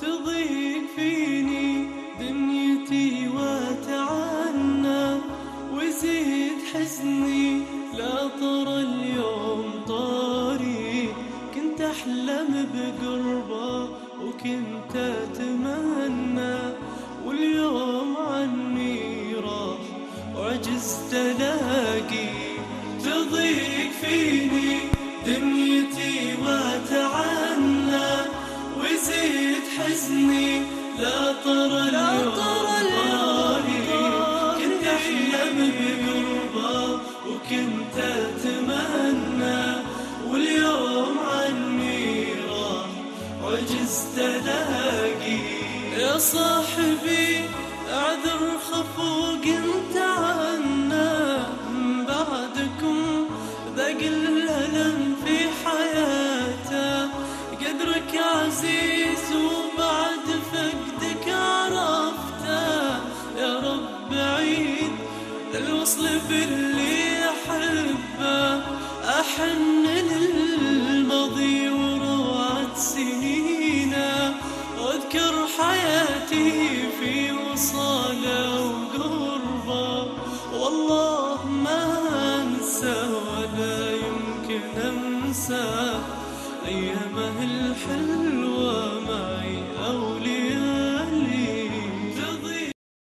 تضيق فيني دنيتي واتعنى ويزيد حزني لا طر اليوم طاري. كنت أحلم بقربة وكنت أتمنى واليوم عني راح وعجزت ألاقي تضيق فيني دنيتي حزني لا طر اليوم طاري. كنت أحلم بقربة وكنت أتمنى واليوم عني راح عجزت ألاقي يا صاحبي أعذر خفوق انت عنا بعدكم ذاق الألم في حياته. قدرك عزيز الوصل باللي أحبه. أحن للماضي وروعة سنينه. واذكر حياتي في وصاله وقربه. والله ما أنسى ولا يمكن الحلوه معي اولياء